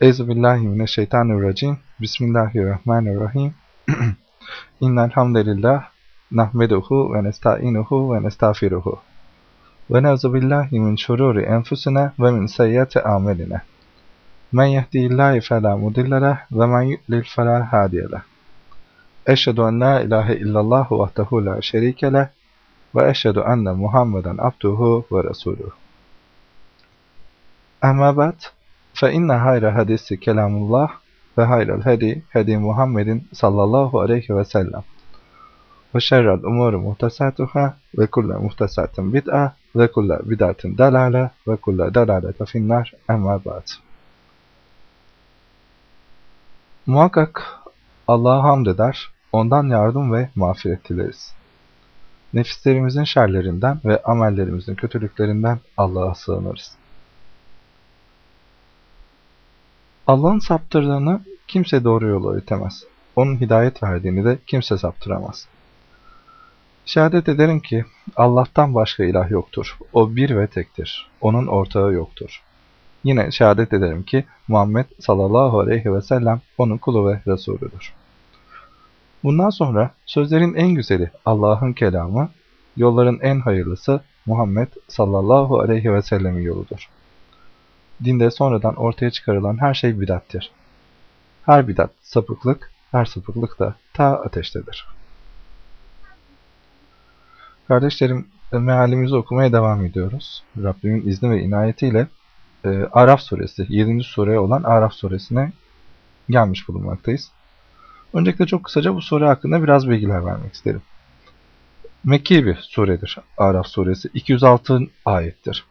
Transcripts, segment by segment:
Euzubillahimineşşeytanirracim. Bismillahirrahmanirrahim. İnnel hamdelellah nahmeduhu ve nestainuhu ve nestağfiruhu. Ve neuzubillahi min şururi enfusina ve min seyyiati amelina. Men yehdihillahi fela mudille ve men yudlil fela hadiye leh. Eşhedü en la ilahe illallah vahdehu la şerike leh ve eşhedü enne Muhammeden abduhu ve resuluhu. Amma ba'd inne hayra hadisi kelamullah ve hayral hedi hedi Muhammedin sallallahu aleyhi ve sellem. Ve şerrel umuru muhtesatuhâ ve kulle muhtesatin bid'a ve kulle bid'atin dalale ve kulle dalalete finnar emma ba'd. Muhakkak Allah'a hamd eder, ondan yardım ve mağfiret dileriz. Nefislerimizin şerlerinden ve amellerimizin kötülüklerinden Allah'a sığınırız. Allah'ın saptırdığını kimse doğru yola itemez. Onun hidayet verdiğini de kimse saptıramaz. Şehadet ederim ki Allah'tan başka ilah yoktur. O bir ve tektir. Onun ortağı yoktur. Yine şehadet ederim ki Muhammed sallallahu aleyhi ve sellem onun kulu ve Resulüdür. Bundan sonra sözlerin en güzeli Allah'ın kelamı, yolların en hayırlısı Muhammed sallallahu aleyhi ve sellemin yoludur. Dinde sonradan ortaya çıkarılan her şey bidattir. Her bidat sapıklık, her sapıklık da ta ateştedir. Kardeşlerim, mealimizi okumaya devam ediyoruz. Rabbimin izni ve inayetiyle e, Araf suresi, 7. sure olan Araf suresine gelmiş bulunmaktayız. Öncelikle çok kısaca bu sure hakkında biraz bilgiler vermek isterim. Mekki bir suredir Araf suresi. 206 ayettir.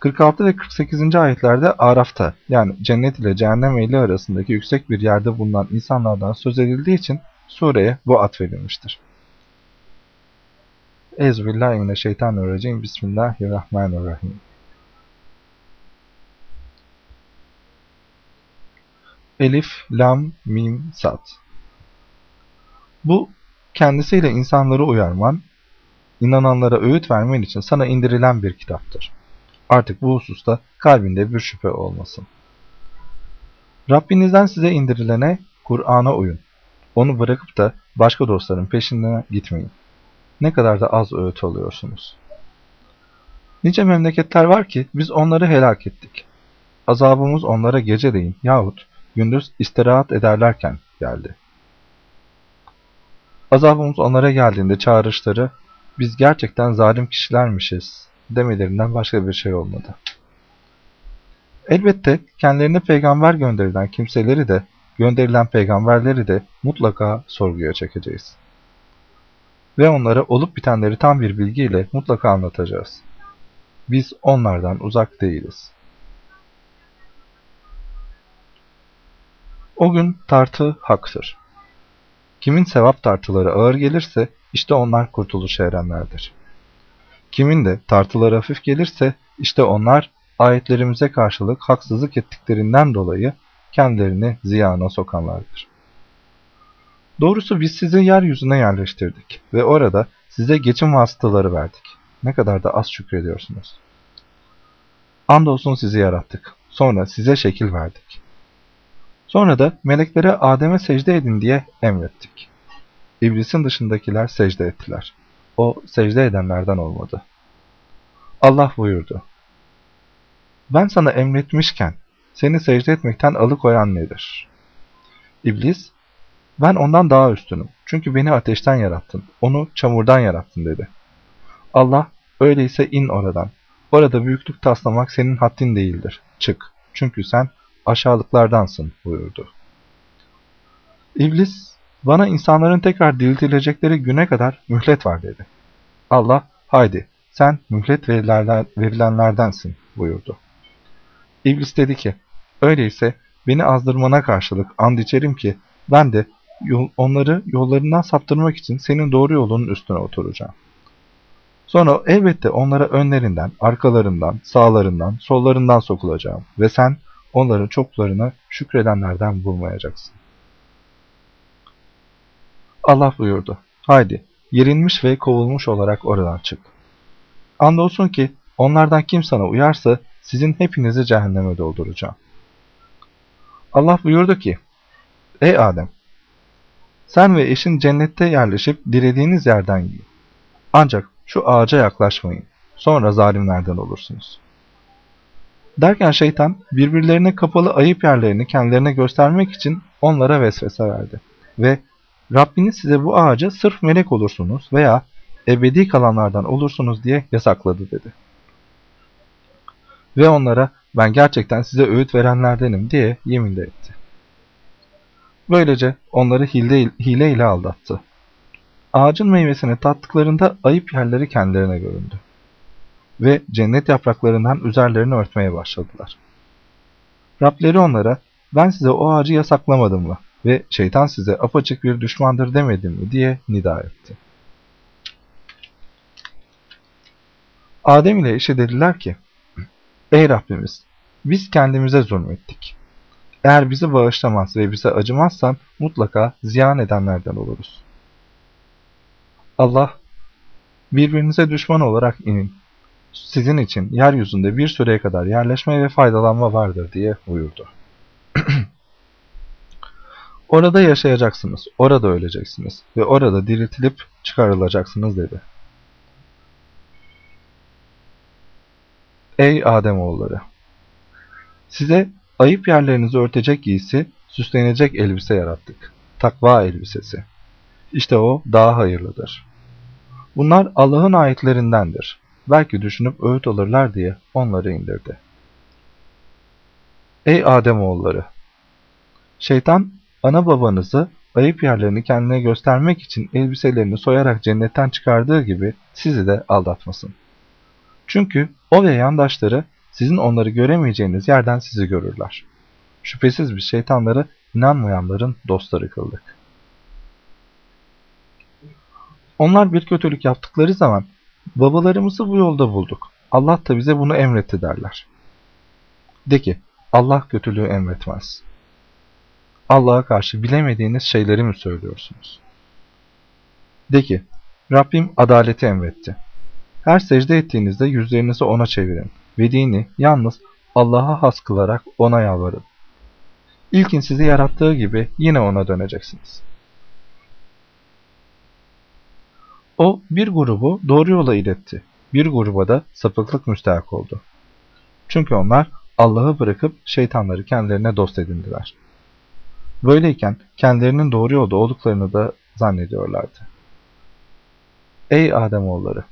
46 ve 48. ayetlerde Araf'ta yani cennet ile cehennem ehli arasındaki yüksek bir yerde bulunan insanlardan söz edildiği için sureye bu atfedilmiştir. Euzubillahimineşşeytanirracim. Bismillahirrahmanirrahim. Elif, Lam, Mim, Sad. Bu kendisiyle insanları uyarman, inananlara öğüt vermen için sana indirilen bir kitaptır. Artık bu hususta kalbinde bir şüphe olmasın. Rabbinizden size indirilene, Kur'an'a uyun. Onu bırakıp da başka dostların peşinden gitmeyin. Ne kadar da az öğüt alıyorsunuz. Nice memleketler var ki biz onları helak ettik. Azabımız onlara geceleyin yahut gündüz istirahat ederlerken geldi. Azabımız onlara geldiğinde çağrışları biz gerçekten zalim kişilermişiz demelerinden başka bir şey olmadı. Elbette kendilerine peygamber gönderilen kimseleri de, gönderilen peygamberleri de mutlaka sorguya çekeceğiz. Ve onlara olup bitenleri tam bir bilgiyle mutlaka anlatacağız. Biz onlardan uzak değiliz. O gün tartı haktır. Kimin sevap tartıları ağır gelirse işte onlar kurtuluş erenlerdir. Kimin de tartıları hafif gelirse işte onlar ayetlerimize karşılık haksızlık ettiklerinden dolayı kendilerini ziyana sokanlardır. Doğrusu biz sizi yeryüzüne yerleştirdik ve orada size geçim vasıtaları verdik. Ne kadar da az şükrediyorsunuz. Andolsun sizi yarattık. Sonra size şekil verdik. Sonra da meleklere Adem'e secde edin diye emrettik. İblisin dışındakiler secde ettiler. O secde edenlerden olmadı. Allah buyurdu. Ben sana emretmişken seni secde etmekten alıkoyan nedir? İblis, ben ondan daha üstünüm. Çünkü beni ateşten yarattın, onu çamurdan yarattın dedi. Allah, öyleyse in oradan. Orada büyüklük taslamak senin haddin değildir. Çık, çünkü sen aşağılıklardansın buyurdu. İblis, bana insanların tekrar diriltilecekleri güne kadar mühlet var dedi. Allah, haydi sen mühlet verilenlerdensin buyurdu. İblis dedi ki, öyleyse beni azdırmana karşılık and içerim ki ben de onları yollarından saptırmak için senin doğru yolunun üstüne oturacağım. Sonra elbette onlara önlerinden, arkalarından, sağlarından, sollarından sokulacağım ve sen onların çoklarını şükredenlerden bulmayacaksın. Allah buyurdu. Haydi, yerilmiş ve kovulmuş olarak oradan çık. Andolsun ki onlardan kim sana uyarsa sizin hepinizi cehenneme dolduracağım. Allah buyurdu ki, Ey Adem! Sen ve eşin cennette yerleşip dilediğiniz yerden yiyin. Ancak şu ağaca yaklaşmayın. Sonra zalimlerden olursunuz. Derken şeytan birbirlerine kapalı ayıp yerlerini kendilerine göstermek için onlara vesvese verdi. Ve Rabbiniz size bu ağaca sırf melek olursunuz veya ebedi kalanlardan olursunuz diye yasakladı dedi. Ve onlara ben gerçekten size öğüt verenlerdenim diye yemin de etti. Böylece onları hile, hile ile aldattı. Ağacın meyvesini tattıklarında ayıp yerleri kendilerine göründü. Ve cennet yapraklarından üzerlerini örtmeye başladılar. Rableri onlara ben size o ağacı yasaklamadım mı ve şeytan size apaçık bir düşmandır demedim mi diye nida etti. Adem ile eşi dediler ki, Ey Rabbimiz, biz kendimize zulmettik. Eğer bizi bağışlamaz ve bize acımazsan mutlaka ziyan edenlerden oluruz. Allah, birbirinize düşman olarak inin. Sizin için yeryüzünde bir süreye kadar yerleşme ve faydalanma vardır diye buyurdu. Orada yaşayacaksınız, orada öleceksiniz ve orada diriltilip çıkarılacaksınız dedi. Ey Ademoğulları! Size ayıp yerlerinizi örtecek giysi, süslenecek elbise yarattık. Takva elbisesi. İşte o daha hayırlıdır. Bunlar Allah'ın ayetlerindendir. Belki düşünüp öğüt alırlar diye onları indirdi. Ey Ademoğulları! Şeytan, ana babanızı ayıp yerlerini kendine göstermek için elbiselerini soyarak cennetten çıkardığı gibi sizi de aldatmasın. Çünkü o ve yandaşları sizin onları göremeyeceğiniz yerden sizi görürler. Şüphesiz biz şeytanları inanmayanların dostları kıldık. Onlar bir kötülük yaptıkları zaman babalarımızı bu yolda bulduk. Allah da bize bunu emretti derler. De ki Allah kötülüğü emretmez. Allah'a karşı bilemediğiniz şeyleri mi söylüyorsunuz? De ki Rabbim adaleti emretti. Her secde ettiğinizde yüzlerinizi ona çevirin ve dini yalnız Allah'a has kılarak ona yalvarın. İlkin sizi yarattığı gibi yine ona döneceksiniz. O bir grubu doğru yola iletti, bir gruba da sapıklık müstahak oldu. Çünkü onlar Allah'ı bırakıp şeytanları kendilerine dost edindiler. Böyleyken kendilerinin doğru yolda olduklarını da zannediyorlardı. Ey Ademoğulları!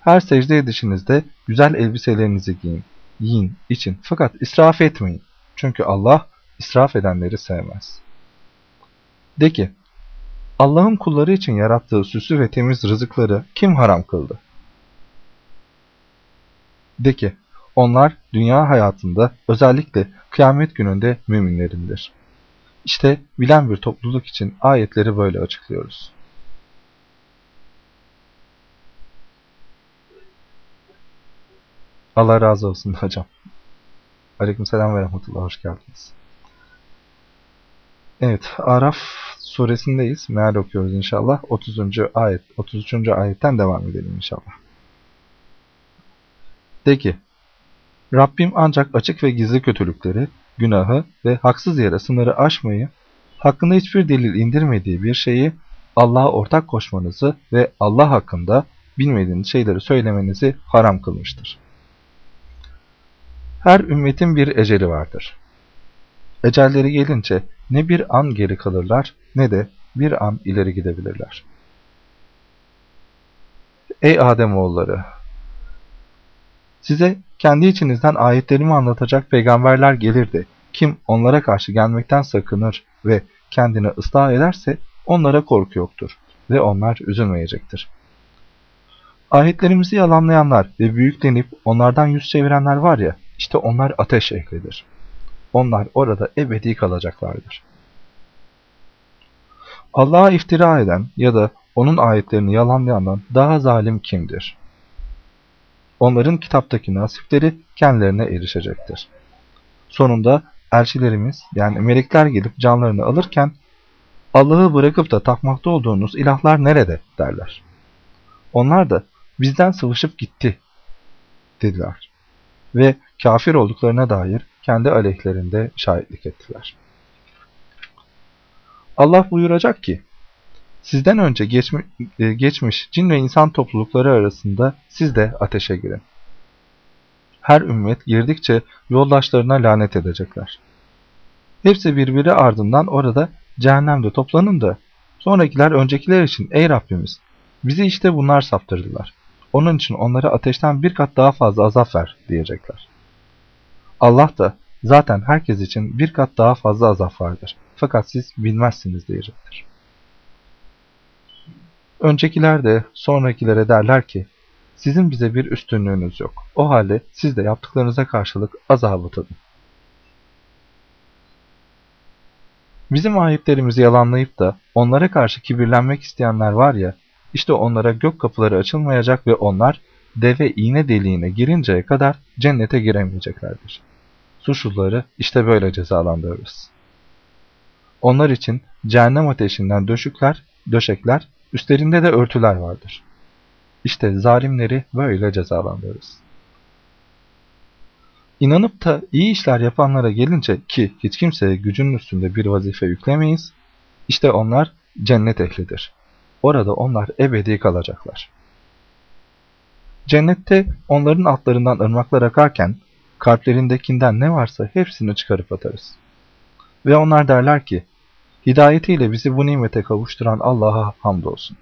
Her secde edişinizde güzel elbiselerinizi giyin, yiyin, için fakat israf etmeyin. Çünkü Allah israf edenleri sevmez. De ki, Allah'ın kulları için yarattığı süsü ve temiz rızıkları kim haram kıldı? De ki, onlar dünya hayatında özellikle kıyamet gününde müminlerindir. İşte bilen bir topluluk için ayetleri böyle açıklıyoruz. Allah razı olsun hocam. Aleykümselam ve rahmetullah. Hoş geldiniz. Evet, Araf suresindeyiz. Meal okuyoruz inşallah. 30. ayet, 33. ayetten devam edelim inşallah. De ki, Rabbim ancak açık ve gizli kötülükleri, günahı ve haksız yere sınırı aşmayı, hakkında hiçbir delil indirmediği bir şeyi Allah'a ortak koşmanızı ve Allah hakkında bilmediğiniz şeyleri söylemenizi haram kılmıştır. Her ümmetin bir eceli vardır. Ecelleri gelince ne bir an geri kalırlar ne de bir an ileri gidebilirler. Ey Ademoğulları! Size kendi içinizden ayetlerimi anlatacak peygamberler gelirdi. Kim onlara karşı gelmekten sakınır ve kendini ıslah ederse onlara korku yoktur ve onlar üzülmeyecektir. Ayetlerimizi yalanlayanlar ve büyüklenip onlardan yüz çevirenler var ya, işte onlar ateş ehlidir. Onlar orada ebedi kalacaklardır. Allah'a iftira eden ya da onun ayetlerini yalanlayandan daha zalim kimdir? Onların kitaptaki nasipleri kendilerine erişecektir. Sonunda elçilerimiz yani melekler gelip canlarını alırken Allah'ı bırakıp da takmakta olduğunuz ilahlar nerede derler. Onlar da bizden sıvışıp gitti dediler ve kafir olduklarına dair kendi aleyhlerinde şahitlik ettiler. Allah buyuracak ki, sizden önce geçmiş, e, geçmiş cin ve insan toplulukları arasında siz de ateşe girin. Her ümmet girdikçe yoldaşlarına lanet edecekler. Hepsi birbiri ardından orada cehennemde toplanın da sonrakiler öncekiler için ey Rabbimiz bizi işte bunlar saptırdılar. Onun için onlara ateşten bir kat daha fazla azap ver diyecekler. Allah da zaten herkes için bir kat daha fazla azap vardır. Fakat siz bilmezsiniz diyecektir. Öncekiler de sonrakilere derler ki, sizin bize bir üstünlüğünüz yok. O halde siz de yaptıklarınıza karşılık azabı tadın. Bizim ayetlerimizi yalanlayıp da onlara karşı kibirlenmek isteyenler var ya, işte onlara gök kapıları açılmayacak ve onlar deve iğne deliğine girinceye kadar cennete giremeyeceklerdir. Suçluları işte böyle cezalandırırız. Onlar için cehennem ateşinden döşükler, döşekler, üstlerinde de örtüler vardır. İşte zalimleri böyle cezalandırırız. İnanıp da iyi işler yapanlara gelince ki hiç kimseye gücünün üstünde bir vazife yüklemeyiz, işte onlar cennet ehlidir. Orada onlar ebedi kalacaklar. Cennette onların altlarından ırmaklar akarken kalplerindekinden ne varsa hepsini çıkarıp atarız. Ve onlar derler ki, hidayetiyle bizi bu nimete kavuşturan Allah'a hamdolsun.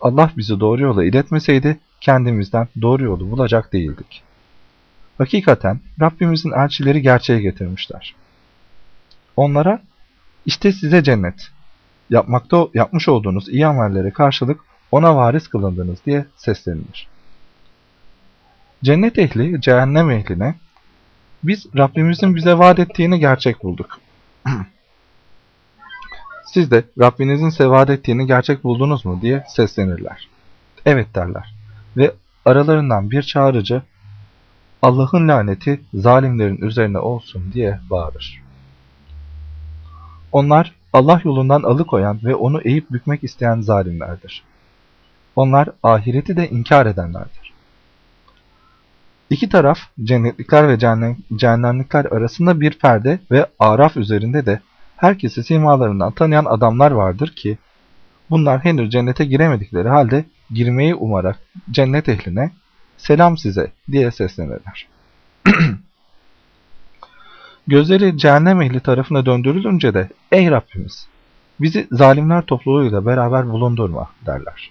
Allah bizi doğru yola iletmeseydi kendimizden doğru yolu bulacak değildik. Hakikaten Rabbimizin elçileri gerçeğe getirmişler. Onlara işte size cennet, yapmakta yapmış olduğunuz iyi amellere karşılık ona varis kılındınız diye seslenilir. Cennet ehli cehennem ehline biz Rabbimizin bize vaat ettiğini gerçek bulduk. Siz de Rabbinizin size vaat ettiğini gerçek buldunuz mu diye seslenirler. Evet derler. Ve aralarından bir çağrıcı Allah'ın laneti zalimlerin üzerine olsun diye bağırır. Onlar Allah yolundan alıkoyan ve onu eğip bükmek isteyen zalimlerdir. Onlar ahireti de inkar edenlerdir. İki taraf cennetlikler ve cehennemlikler arasında bir perde ve araf üzerinde de herkesi simalarından tanıyan adamlar vardır ki bunlar henüz cennete giremedikleri halde girmeyi umarak cennet ehline selam size diye seslenirler. Gözleri cehennem ehli tarafına döndürülünce de ey Rabbimiz bizi zalimler topluluğuyla beraber bulundurma derler.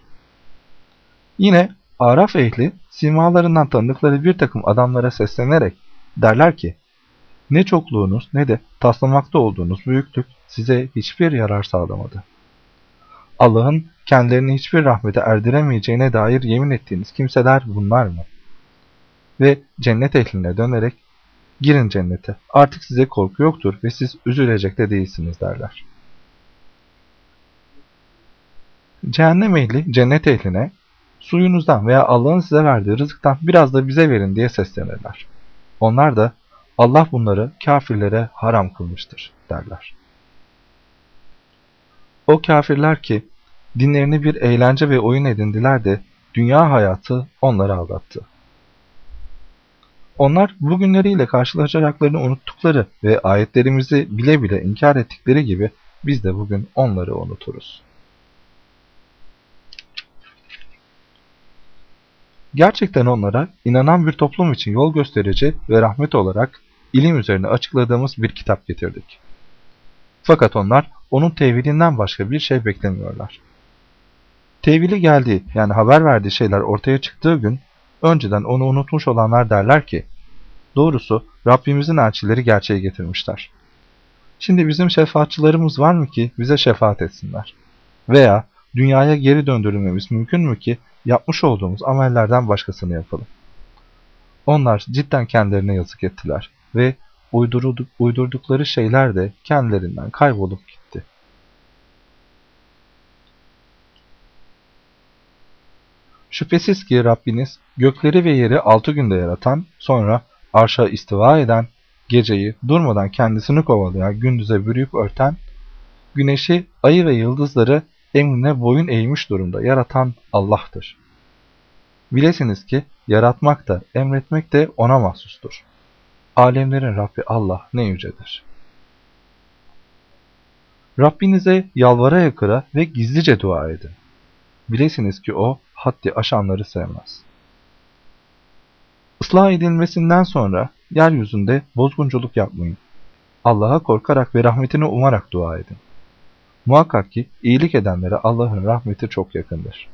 Yine Araf ehli simalarından tanıdıkları bir takım adamlara seslenerek derler ki ne çokluğunuz ne de taslamakta olduğunuz büyüklük size hiçbir yarar sağlamadı. Allah'ın kendilerini hiçbir rahmete erdiremeyeceğine dair yemin ettiğiniz kimseler bunlar mı? Ve cennet ehline dönerek girin cennete artık size korku yoktur ve siz üzülecek de değilsiniz derler. Cehennem ehli cennet ehline suyunuzdan veya Allah'ın size verdiği rızıktan biraz da bize verin diye seslenirler. Onlar da Allah bunları kafirlere haram kılmıştır derler. O kafirler ki dinlerini bir eğlence ve oyun edindiler de dünya hayatı onları aldattı. Onlar bugünleriyle karşılaşacaklarını unuttukları ve ayetlerimizi bile bile inkar ettikleri gibi biz de bugün onları unuturuz. Gerçekten onlara inanan bir toplum için yol gösterici ve rahmet olarak ilim üzerine açıkladığımız bir kitap getirdik. Fakat onlar onun tevhilinden başka bir şey beklemiyorlar. Tevhili geldiği yani haber verdiği şeyler ortaya çıktığı gün önceden onu unutmuş olanlar derler ki doğrusu Rabbimizin elçileri gerçeği getirmişler. Şimdi bizim şefaatçılarımız var mı ki bize şefaat etsinler? Veya dünyaya geri döndürülmemiz mümkün mü ki yapmış olduğumuz amellerden başkasını yapalım? Onlar cidden kendilerine yazık ettiler ve uydurduk, uydurdukları şeyler de kendilerinden kaybolup gitti. Şüphesiz ki Rabbiniz gökleri ve yeri altı günde yaratan, sonra arşa istiva eden, geceyi durmadan kendisini kovalayan, gündüze bürüyüp örten, güneşi, ayı ve yıldızları emrine boyun eğmiş durumda yaratan Allah'tır. Bilesiniz ki yaratmak da emretmek de ona mahsustur. Alemlerin Rabbi Allah ne yücedir. Rabbinize yalvara yakıra ve gizlice dua edin. Bilesiniz ki o haddi aşanları sevmez. Islah edilmesinden sonra yeryüzünde bozgunculuk yapmayın. Allah'a korkarak ve rahmetini umarak dua edin. Muhakkak ki iyilik edenlere Allah'ın rahmeti çok yakındır.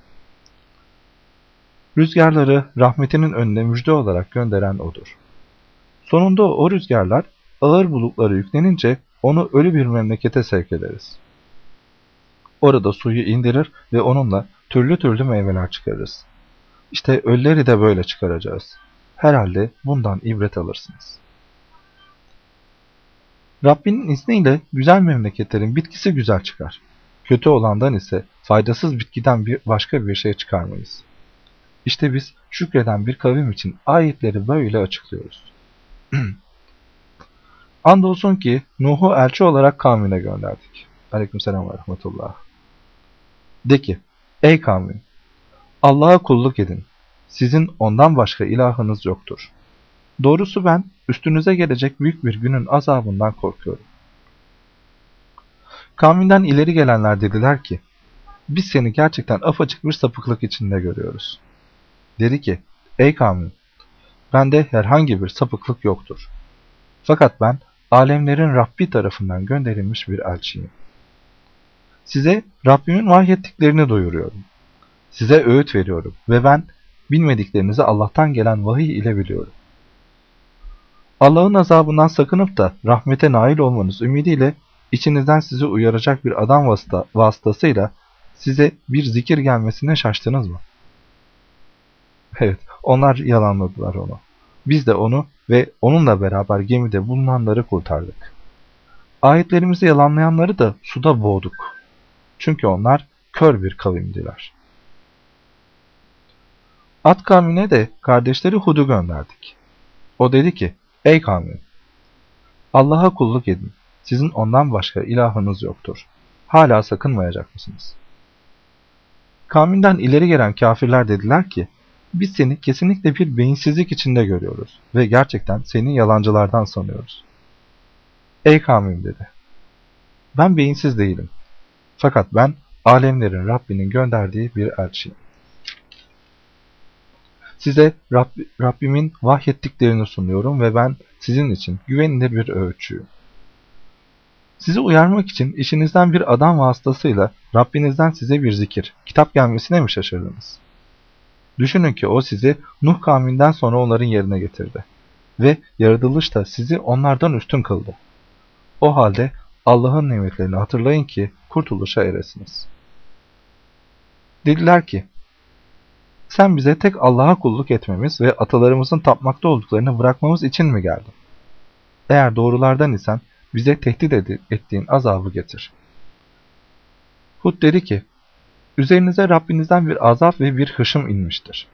Rüzgarları rahmetinin önüne müjde olarak gönderen O'dur. Sonunda o rüzgarlar ağır bulutları yüklenince onu ölü bir memlekete sevk ederiz. Orada suyu indirir ve onunla türlü türlü meyveler çıkarırız. İşte ölüleri de böyle çıkaracağız. Herhalde bundan ibret alırsınız. Rabbinin izniyle güzel memleketlerin bitkisi güzel çıkar. Kötü olandan ise faydasız bitkiden bir başka bir şey çıkarmayız. İşte biz şükreden bir kavim için ayetleri böyle açıklıyoruz. Andolsun ki Nuh'u elçi olarak kavmine gönderdik. Aleykümselam ve rahmetullah. De ki, ey kavmim, Allah'a kulluk edin. Sizin ondan başka ilahınız yoktur. Doğrusu ben üstünüze gelecek büyük bir günün azabından korkuyorum. Kavminden ileri gelenler dediler ki, biz seni gerçekten afaçık bir sapıklık içinde görüyoruz. Dedi ki, ey kavmim, bende herhangi bir sapıklık yoktur. Fakat ben alemlerin Rabbi tarafından gönderilmiş bir elçiyim. Size Rabbimin vahyettiklerini duyuruyorum. Size öğüt veriyorum ve ben bilmediklerinizi Allah'tan gelen vahiy ile biliyorum. Allah'ın azabından sakınıp da rahmete nail olmanız ümidiyle içinizden sizi uyaracak bir adam vasıta, vasıtasıyla size bir zikir gelmesine şaştınız mı? Evet, onlar yalanladılar onu. Biz de onu ve onunla beraber gemide bulunanları kurtardık. Ayetlerimizi yalanlayanları da suda boğduk. Çünkü onlar kör bir kavimdiler. At kavmine de kardeşleri Hud'u gönderdik. O dedi ki, ey kavmim, Allah'a kulluk edin. Sizin ondan başka ilahınız yoktur. Hala sakınmayacak mısınız? Kavminden ileri gelen kafirler dediler ki, biz seni kesinlikle bir beyinsizlik içinde görüyoruz ve gerçekten seni yalancılardan sanıyoruz. Ey kavmim dedi. Ben beyinsiz değilim. Fakat ben alemlerin Rabbinin gönderdiği bir elçiyim. Size Rabbi, Rabbimin vahyettiklerini sunuyorum ve ben sizin için güvenilir bir öğütçüyüm. Sizi uyarmak için işinizden bir adam vasıtasıyla Rabbinizden size bir zikir, kitap gelmesine mi şaşırdınız? Düşünün ki o sizi Nuh kavminden sonra onların yerine getirdi. Ve yaratılışta sizi onlardan üstün kıldı. O halde Allah'ın nimetlerini hatırlayın ki kurtuluşa eresiniz. Dediler ki, sen bize tek Allah'a kulluk etmemiz ve atalarımızın tapmakta olduklarını bırakmamız için mi geldin? Eğer doğrulardan isen bize tehdit ettiğin azabı getir. Hud dedi ki, Üzerinize Rabbinizden bir azap ve bir hışım inmiştir.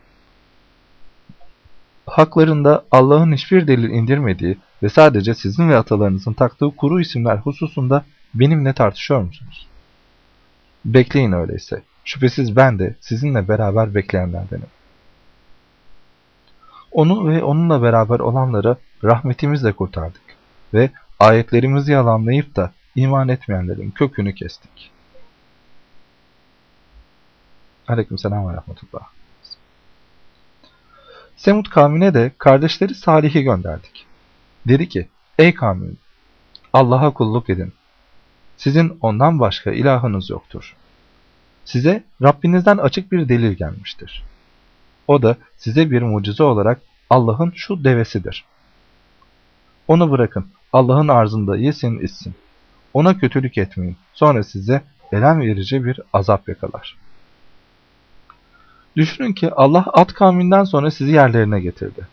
Haklarında Allah'ın hiçbir delil indirmediği ve sadece sizin ve atalarınızın taktığı kuru isimler hususunda benimle tartışıyor musunuz? Bekleyin öyleyse. Şüphesiz ben de sizinle beraber bekleyenlerdenim. Onu ve onunla beraber olanları rahmetimizle kurtardık ve ayetlerimizi yalanlayıp da iman etmeyenlerin kökünü kestik. Aleykümselam ve rahmetullah. Semud kavmine de kardeşleri Salih'i gönderdik. Dedi ki, ey kavmim, Allah'a kulluk edin. Sizin ondan başka ilahınız yoktur. Size Rabbinizden açık bir delil gelmiştir. O da size bir mucize olarak Allah'ın şu devesidir. Onu bırakın, Allah'ın arzında yesin içsin. Ona kötülük etmeyin, sonra size elem verici bir azap yakalar.'' Düşünün ki Allah at kavminden sonra sizi yerlerine getirdi.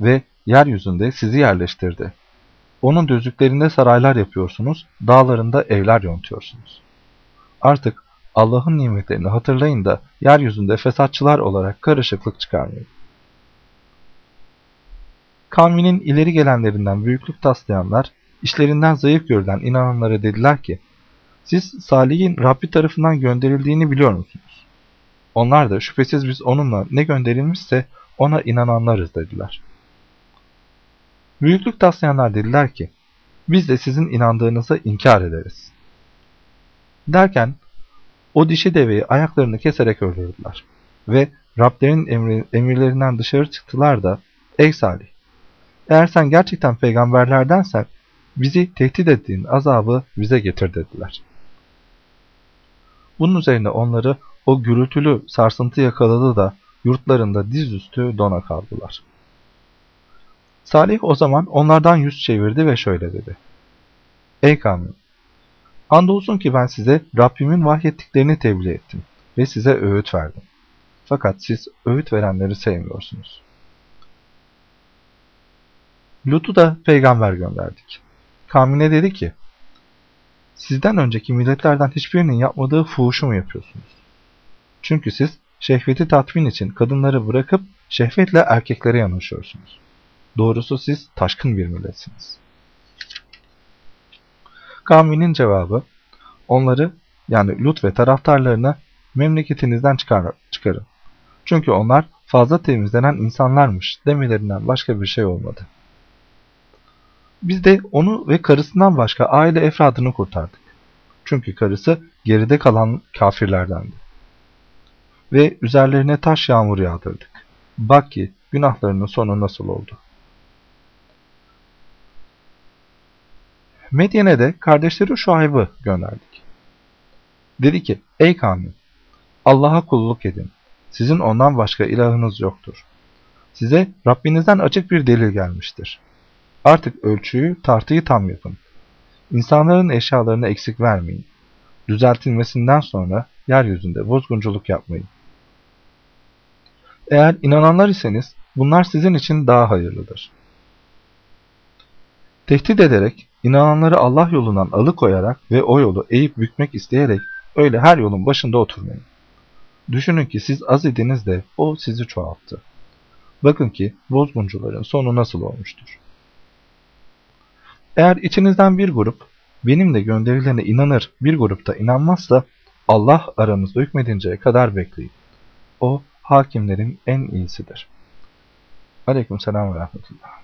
Ve yeryüzünde sizi yerleştirdi. Onun düzlüklerinde saraylar yapıyorsunuz, dağlarında evler yontuyorsunuz. Artık Allah'ın nimetlerini hatırlayın da yeryüzünde fesatçılar olarak karışıklık çıkarmayın. Kavminin ileri gelenlerinden büyüklük taslayanlar, işlerinden zayıf görülen inananlara dediler ki, siz Salih'in Rabbi tarafından gönderildiğini biliyor musunuz? Onlar da şüphesiz biz onunla ne gönderilmişse ona inananlarız dediler. Büyüklük taslayanlar dediler ki, biz de sizin inandığınızı inkar ederiz. Derken o dişi deveyi ayaklarını keserek öldürdüler. Ve Rablerinin emri, emirlerinden dışarı çıktılar da, ey Salih, eğer sen gerçekten peygamberlerdensen bizi tehdit ettiğin azabı bize getir dediler. Bunun üzerine onları o gürültülü sarsıntı yakaladı da yurtlarında dizüstü dona kaldılar. Salih o zaman onlardan yüz çevirdi ve şöyle dedi. Ey kavmim! Andolsun ki ben size Rabbimin vahyettiklerini tebliğ ettim ve size öğüt verdim. Fakat siz öğüt verenleri sevmiyorsunuz. Lut'u da peygamber gönderdik. Kavmine dedi ki, Sizden önceki milletlerden hiçbirinin yapmadığı fuhuşu mu yapıyorsunuz? Çünkü siz şehveti tatmin için kadınları bırakıp şehvetle erkeklere yanaşıyorsunuz. Doğrusu siz taşkın bir milletsiniz. Kavminin cevabı, onları yani Lut ve taraftarlarını memleketinizden çıkar, çıkarın. Çünkü onlar fazla temizlenen insanlarmış demelerinden başka bir şey olmadı. Biz de onu ve karısından başka aile efradını kurtardık. Çünkü karısı geride kalan kafirlerdendi. Ve üzerlerine taş yağmur yağdırdık. Bak ki günahlarının sonu nasıl oldu. Medyen'e de kardeşleri Şuayb'ı gönderdik. Dedi ki, ey kavmim, Allah'a kulluk edin. Sizin ondan başka ilahınız yoktur. Size Rabbinizden açık bir delil gelmiştir. Artık ölçüyü, tartıyı tam yapın. İnsanların eşyalarını eksik vermeyin. Düzeltilmesinden sonra yeryüzünde bozgunculuk yapmayın. Eğer inananlar iseniz bunlar sizin için daha hayırlıdır. Tehdit ederek, inananları Allah yolundan alıkoyarak ve o yolu eğip bükmek isteyerek öyle her yolun başında oturmayın. Düşünün ki siz az idiniz de o sizi çoğalttı. Bakın ki bozguncuların sonu nasıl olmuştur. Eğer içinizden bir grup benimle gönderilene inanır bir grupta inanmazsa Allah aranızda hükmedinceye kadar bekleyin. O hakimlerin en iyisidir. Aleyküm selam ve rahmetullah.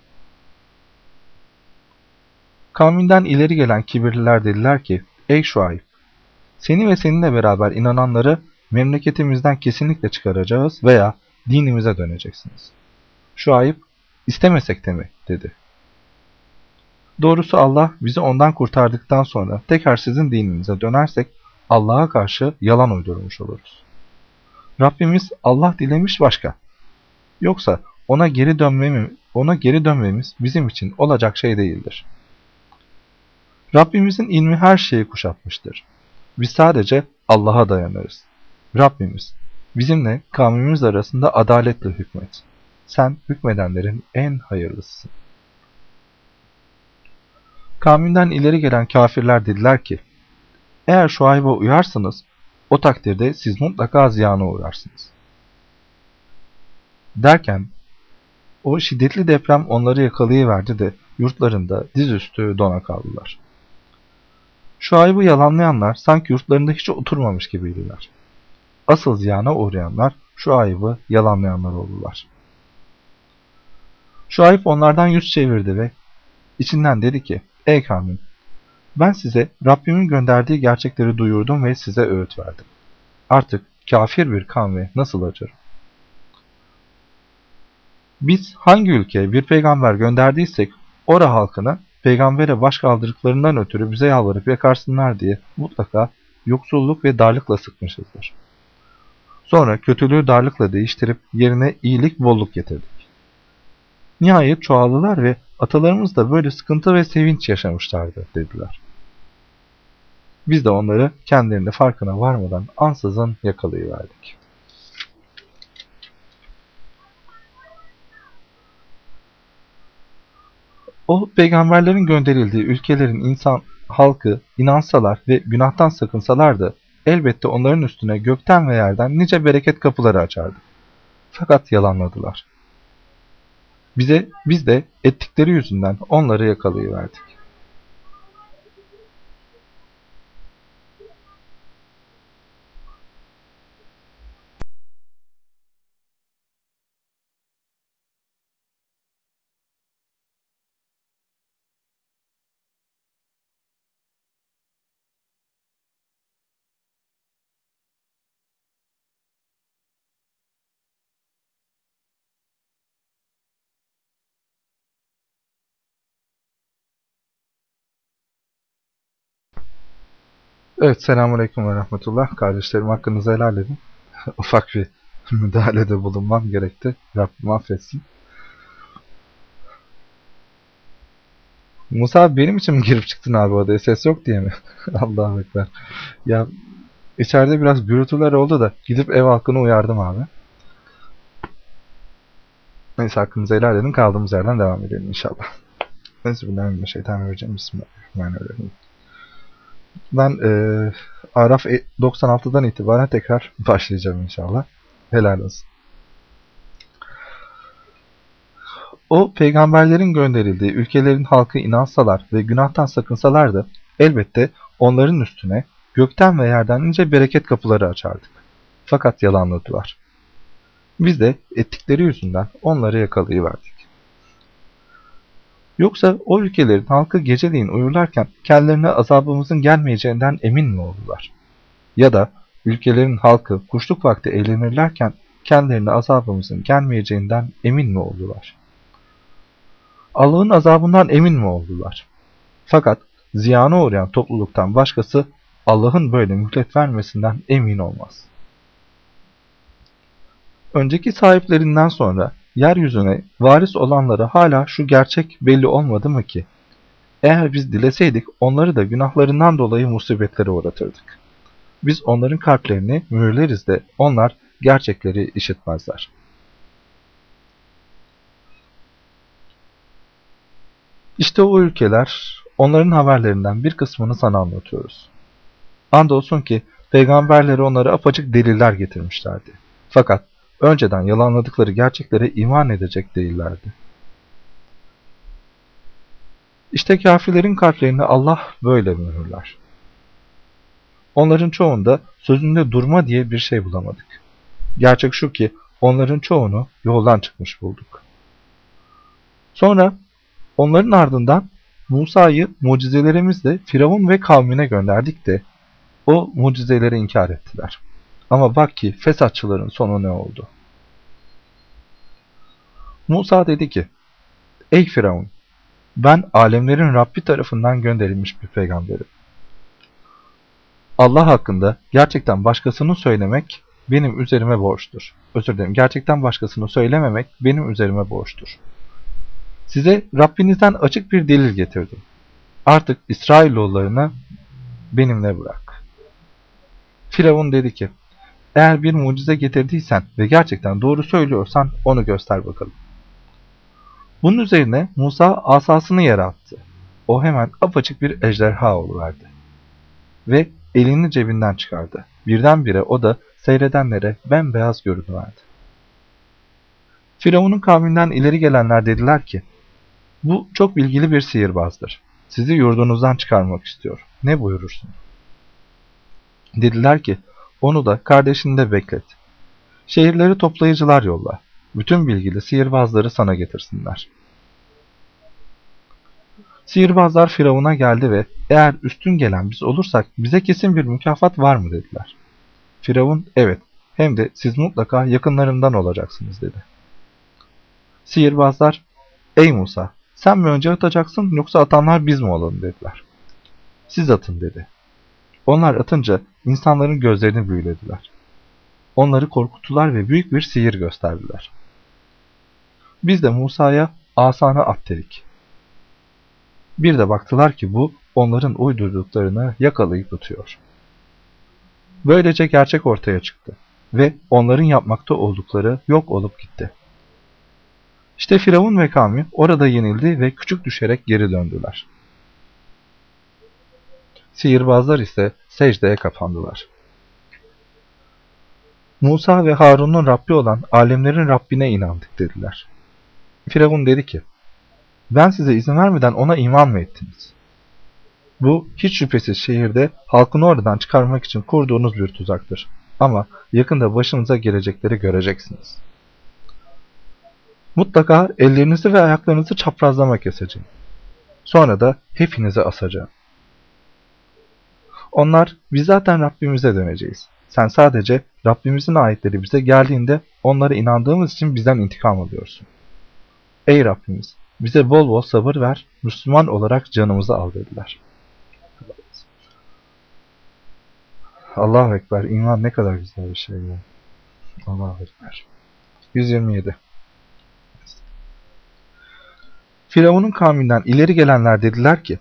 Kavminden ileri gelen kibirliler dediler ki, Ey Şuayb! Seni ve seninle beraber inananları memleketimizden kesinlikle çıkaracağız veya dinimize döneceksiniz. Şuayb, istemesek de mi? dedi. Doğrusu Allah bizi ondan kurtardıktan sonra tekrar sizin dininize dönersek Allah'a karşı yalan uydurmuş oluruz. Rabbimiz Allah dilemiş başka. Yoksa ona geri dönmemiz, ona geri dönmemiz bizim için olacak şey değildir. Rabbimizin ilmi her şeyi kuşatmıştır. Biz sadece Allah'a dayanırız. Rabbimiz, bizimle kavmimiz arasında adaletle hükmet. Sen hükmedenlerin en hayırlısısın. Kavminden ileri gelen kafirler dediler ki, eğer şu ayıba uyarsınız, o takdirde siz mutlaka ziyana uğrarsınız. Derken, o şiddetli deprem onları yakalayıverdi de yurtlarında dizüstü dona kaldılar. Şu ayıbı yalanlayanlar sanki yurtlarında hiç oturmamış gibiydiler. Asıl ziyana uğrayanlar şu ayıbı yalanlayanlar oldular. Şu ayıp onlardan yüz çevirdi ve içinden dedi ki, Ey kavmim! Ben size Rabbimin gönderdiği gerçekleri duyurdum ve size öğüt verdim. Artık kafir bir kavmi nasıl acırım? Biz hangi ülkeye bir peygamber gönderdiysek ora halkına peygambere baş kaldırdıklarından ötürü bize yalvarıp yakarsınlar diye mutlaka yoksulluk ve darlıkla sıkmışızdır. Sonra kötülüğü darlıkla değiştirip yerine iyilik bolluk getirdik. Nihayet çoğaldılar ve atalarımız da böyle sıkıntı ve sevinç yaşamışlardı dediler. Biz de onları kendilerinde farkına varmadan ansızın yakalayıverdik. O peygamberlerin gönderildiği ülkelerin insan halkı inansalar ve günahtan sakınsalardı elbette onların üstüne gökten ve yerden nice bereket kapıları açardı. Fakat yalanladılar. Bize, biz de ettikleri yüzünden onları yakalayıverdik. Evet, selamünaleyküm ve rahmetullah. Kardeşlerim hakkınızı helal edin. Ufak bir müdahalede bulunmam gerekti. Rabbim affetsin. Musa benim için mi girip çıktın abi odaya? Ses yok diye mi? Allah'a ekber. Ya içeride biraz gürültüler oldu da gidip ev halkını uyardım abi. Neyse hakkınızı helal edin. Kaldığımız yerden devam edelim inşallah. Bismillahirrahmanirrahim. Bismillahirrahmanirrahim. Ben e, Araf 96'dan itibaren tekrar başlayacağım inşallah. Helal olsun. O peygamberlerin gönderildiği ülkelerin halkı inansalar ve günahtan sakınsalar da elbette onların üstüne gökten ve yerden ince bereket kapıları açardık. Fakat yalanladılar. Biz de ettikleri yüzünden onları yakalayıverdik. Yoksa o ülkelerin halkı geceleyin uyurlarken kendilerine azabımızın gelmeyeceğinden emin mi oldular? Ya da ülkelerin halkı kuşluk vakti eğlenirlerken kendilerine azabımızın gelmeyeceğinden emin mi oldular? Allah'ın azabından emin mi oldular? Fakat ziyana uğrayan topluluktan başkası Allah'ın böyle mühlet vermesinden emin olmaz. Önceki sahiplerinden sonra yeryüzüne varis olanlara hala şu gerçek belli olmadı mı ki? Eğer biz dileseydik onları da günahlarından dolayı musibetlere uğratırdık. Biz onların kalplerini mühürleriz de onlar gerçekleri işitmezler. İşte o ülkeler, onların haberlerinden bir kısmını sana anlatıyoruz. Andolsun ki peygamberleri onlara apaçık deliller getirmişlerdi. Fakat önceden yalanladıkları gerçeklere iman edecek değillerdi. İşte kafirlerin kalplerini Allah böyle mühürler. Onların çoğunda sözünde durma diye bir şey bulamadık. Gerçek şu ki onların çoğunu yoldan çıkmış bulduk. Sonra onların ardından Musa'yı mucizelerimizle Firavun ve kavmine gönderdik de o mucizeleri inkar ettiler. Ama bak ki fesatçıların sonu ne oldu? Musa dedi ki, Ey Firavun, ben alemlerin Rabbi tarafından gönderilmiş bir peygamberim. Allah hakkında gerçekten başkasını söylemek benim üzerime borçtur. Özür dilerim, gerçekten başkasını söylememek benim üzerime borçtur. Size Rabbinizden açık bir delil getirdim. Artık İsrailoğullarını benimle bırak. Firavun dedi ki, eğer bir mucize getirdiysen ve gerçekten doğru söylüyorsan onu göster bakalım. Bunun üzerine Musa asasını yere attı. O hemen apaçık bir ejderha oluverdi. Ve elini cebinden çıkardı. Birdenbire o da seyredenlere bembeyaz görünüverdi. Firavun'un kavminden ileri gelenler dediler ki, bu çok bilgili bir sihirbazdır. Sizi yurdunuzdan çıkarmak istiyor. Ne buyurursun? Dediler ki, onu da kardeşini de beklet. Şehirleri toplayıcılar yolla. Bütün bilgili sihirbazları sana getirsinler. Sihirbazlar Firavun'a geldi ve eğer üstün gelen biz olursak bize kesin bir mükafat var mı dediler. Firavun evet hem de siz mutlaka yakınlarından olacaksınız dedi. Sihirbazlar ey Musa sen mi önce atacaksın yoksa atanlar biz mi olalım dediler. Siz atın dedi. Onlar atınca insanların gözlerini büyülediler. Onları korkuttular ve büyük bir sihir gösterdiler. Biz de Musa'ya asana at dedik. Bir de baktılar ki bu onların uydurduklarını yakalayıp tutuyor. Böylece gerçek ortaya çıktı ve onların yapmakta oldukları yok olup gitti. İşte Firavun ve kavmi orada yenildi ve küçük düşerek geri döndüler. Sihirbazlar ise secdeye kapandılar. Musa ve Harun'un Rabbi olan alemlerin Rabbine inandık dediler. Firavun dedi ki, ben size izin vermeden ona iman mı ettiniz? Bu hiç şüphesiz şehirde halkını oradan çıkarmak için kurduğunuz bir tuzaktır. Ama yakında başınıza gelecekleri göreceksiniz. Mutlaka ellerinizi ve ayaklarınızı çaprazlama keseceğim. Sonra da hepinizi asacağım. Onlar biz zaten Rabbimize döneceğiz. Sen sadece Rabbimizin ayetleri bize geldiğinde onlara inandığımız için bizden intikam alıyorsun. Ey Rabbimiz bize bol bol sabır ver, Müslüman olarak canımızı al dediler. Allahu Ekber. İman ne kadar güzel bir şey ya. Allahu Ekber. 127 Firavun'un kavminden ileri gelenler dediler ki,